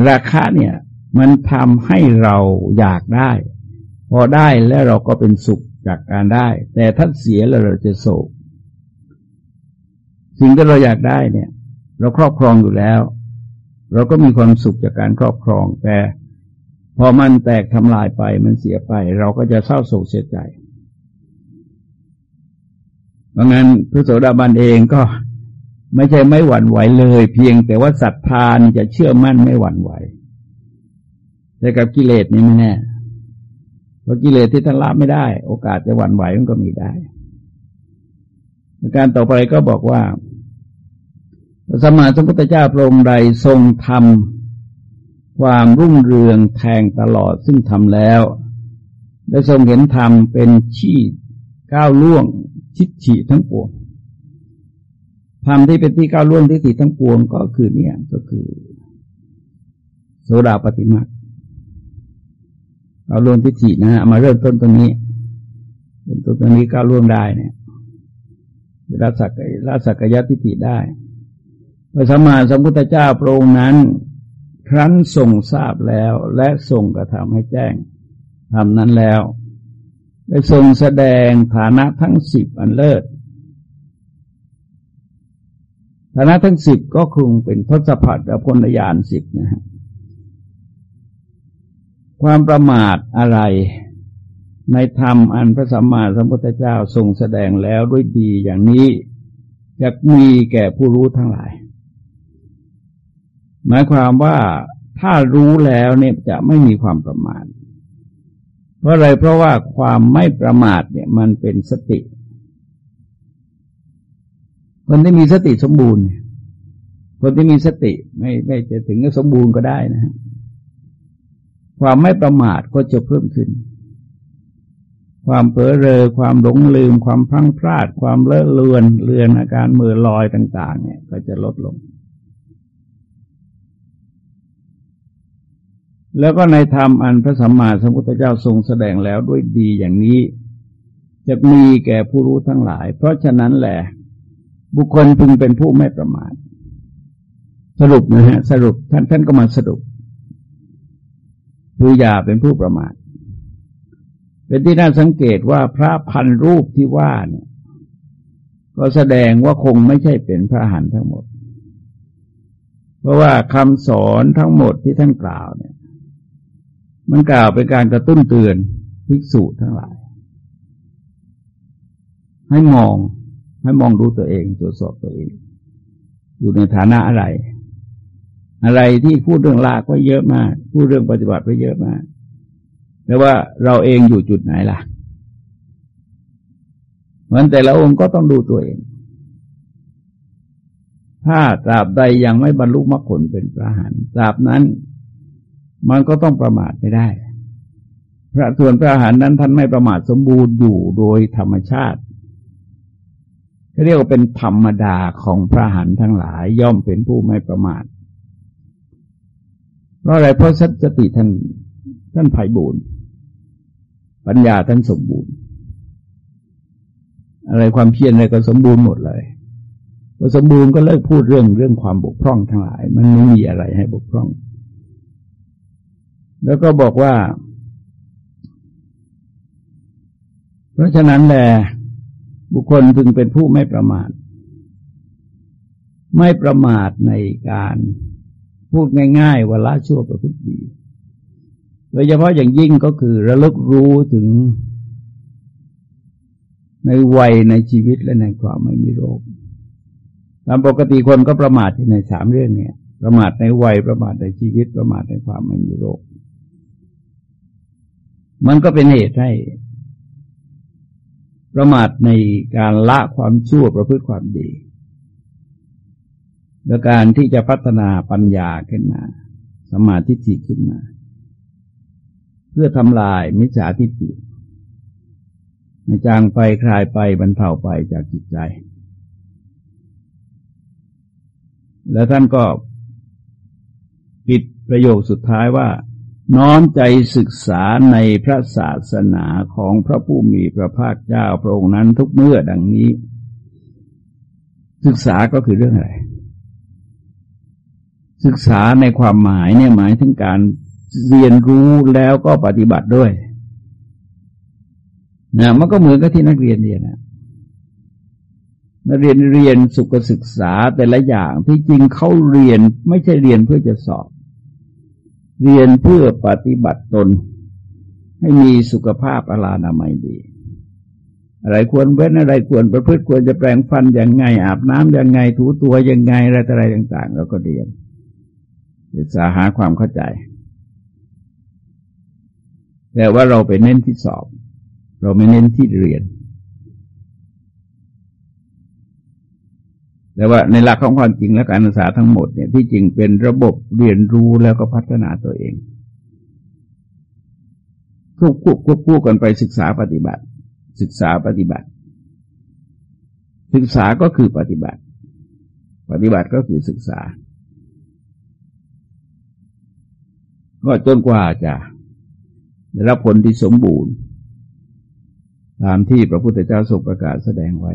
ราคะเนี่ย มันทำให้เราอยากได้ พอได้แล้วเราก็เป็นสุขจากการได้ แต่ถ้าเสียแล้วเราจะโศก สิ่งที่เราอยากได้เนี่ย เราครอบครองอยู่แล้ว เราก็มีความสุขจากการครอบครอง แต่พอมันแตกทำลายไปมันเสียไป เราก็จะเศร้าโศกเสียใจเพราะงั้นพระโสดาบันเองก็ไม่ใช่ไม่หวั่นไหวเลย เพียงแต่ว่าศรัทธาจะเชื่อมั่นไม่หวั่นไหว แต่กับกิเลสนี่ไม่แน่เพราะกิเลสที่ท่านละไม่ได้ โอกาสจะหวั่นไหวมันก็มีได้การต่อไปก็บอกว่าพระสัมมาสัมพุทธเจ้าพระองค์ใดทรงทำความรุ่งเรืองแทงตลอดซึ่งทำแล้ว ได้ทรงเห็นธรรมเป็นชี้ก้าวล่วงชิดฉีทั้งปวงธรรมที่เป็นที่ก้าวล่วงที่ถีทั้งปวงก็คือเนี่ยก็คือ โสดาปฏิมา ก้าล่วงทิฏฐินะฮะมาเริ่มต้นตรงนี้เริ่มต้นตรงนี้ก้าวล่วงได้เนี่ยละสักละสักยติฏฐิได้พระสัมมาสัมพุทธเจ้าพระองค์นั้น ครั้นทรงทราบแล้วและทรงกระทำให้แจ้งทำนั้นแล้ว ได้ทรงแสดงฐานะทั้งสิบอันเลิศฐานะทั้งสิบก็คงเป็นทศพัฒน์และพลญาณสิบนะฮะ ความประมาทอะไรในธรรมอันพระสัมมาสัมพุทธเจ้าทรงแสดงแล้วด้วยดีอย่างนี้จะมีแก่ผู้รู้ทั้งหลาย หมายความว่าถ้ารู้แล้วเนี่ยจะไม่มีความประมาท เพราะอะไรเพราะว่าความไม่ประมาทเนี่ยมันเป็นสติ คนที่มีสติสมบูรณ์คนที่มีสติไม่ไม่จะถึงกับสมบูรณ์ก็ได้นะ ความไม่ประมาทก็จะเพิ่มขึ้น ความเผลอเรอ ความหลงลืม ความพลั้งพลาด ความเลอะเลือน เลือนอาการมือลอยต่าง ๆ เนี่ย ก็จะลดลง แล้วก็ในธรรมอันพระสัมมาสัมพุทธเจ้าทรงแสดงแล้วด้วยดีอย่างนี้ จะมีแก่ผู้รู้ทั้งหลาย เพราะฉะนั้นแหละ บุคคลพึงเป็นผู้ไม่ประมาท สรุปนะฮะ สรุปท่านท่านก็มาสรุป คืออย่าเป็นผู้ประมาทเป็นที่น่าสังเกตว่าพระพันรูปที่ว่าเนี่ย ก็แสดงว่าคงไม่ใช่เป็นพระหันทั้งหมด เพราะว่าคำสอนทั้งหมดที่ท่านกล่าวเนี่ย มันกล่าวเป็นการกระตุ้นเตือนภิกษุทั้งหลาย ให้มองให้มองดูตัวเองตรวจสอบตัวเอง อยู่ในฐานะอะไร อะไรที่พูดเรื่องลากไว้เยอะมาก พูดเรื่องปฏิบัติไว้เยอะมากแต่ว่าเราเองอยู่จุดไหนล่ะเหมือนแต่ละองค์ก็ต้องดูตัวเอง ถ้าตราบใดยังไม่บรรลุมรรคผลเป็นพระหันตราบนั้น มันก็ต้องประมาทไม่ได้ พระส่วนพระหันนั้นท่านไม่ประมาทสมบูรณ์อยู่โดยธรรมชาติเรียกว่าเป็นธรรมดาของพระหันทั้งหลายย่อมเป็นผู้ไม่ประมาท เพราะอะไรเพราะสัจติท่านท่านไผ่บูรณ์ปัญญาท่านสมบูรณ์ อะไรความเพียรอะไรก็สมบูรณ์หมดเลยพอสมบูรณ์ก็เลิกพูดเรื่องเรื่องความบกพร่องทั้งหลาย มันไม่มีอะไรให้บกพร่อง แล้วก็บอกว่า เพราะฉะนั้นแหละบุคคลพึงเป็นผู้ไม่ประมาท ไม่ประมาทในการ พูดง่ายๆว่าละชั่วประพฤติดีโดยเฉพาะอย่างยิ่งก็คือระลึกรู้ถึง ในวัยในชีวิตและในความไม่มีโรคตามปกติคนก็ประมาทที่ในสามเรื่องเนี่ย ประมาทในวัยประมาทในชีวิต ประมาทในความไม่มีโรค มันก็เป็นเหตุให้ประมาทในการละความชั่วประพฤติความดี โดยการที่จะพัฒนาปัญญาขึ้นมา สมาธิจิตขึ้นมา เพื่อทำลายมิจฉาทิฏฐิในจางไปคลายไปบรรเทาไปจากจิตใจ แล้วท่านก็ปิดประโยคสุดท้ายว่า น้อมใจศึกษาในพระศาสนาของพระผู้มีพระภาคเจ้าพระองค์นั้นทุกเมื่อดังนี้ ศึกษาก็คือเรื่องอะไร ศึกษาในความหมายเนี่ยหมายถึงการเรียนรู้แล้วก็ปฏิบัติด้วยนะมันก็เหมือนกับที่นักเรียนเรียนนะนักเรียนเรียนสุขศึกษาแต่ละอย่างที่จริงเขาเรียนไม่ใช่เรียนเพื่อจะสอบ เรียนเพื่อปฏิบัติตน ให้มีสุขภาพอลานามัยดี อะไรควรเว้นอะไรควรประพฤติควรจะแปลงฟันย่างไง อาบน้ำยังไงถูตัวยังไงอะไรอะไรต่าง ๆ เราก็เรียน ศึกษาหาความเข้าใจ แต่ว่าเราไปเน้นที่สอบ เราไม่เน้นที่เรียน แต่ว่าในหลักของความจริงและการศึกษาทั้งหมดเนี่ยที่จริงเป็นระบบเรียนรู้แล้วก็พัฒนาตัวเองควบคู่ควบคู่กันไปศึกษาปฏิบัติ ศึกษาปฏิบัติ ศึกษาก็คือปฏิบัติ ปฏิบัติก็คือศึกษา ก็จนกว่าจะได้รับผลที่สมบูรณ์ ตามที่พระพุทธเจ้าทรงประกาศแสดงไว้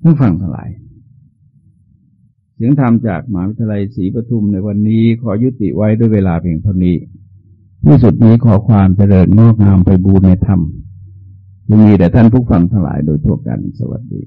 เพื่อฟังทั้งหลาย เสียงธรรมจากมหาวิทยาลัยศรีปทุมในวันนี้ขอยุติไว้ด้วยเวลาเพียงเท่านี้ที่สุดนี้ขอความเจริญงอกงามไปบูรณนธรรมจะมีแต่ท่านผู้ฟังทั้งหลายโดยทั่วกันสวัสดี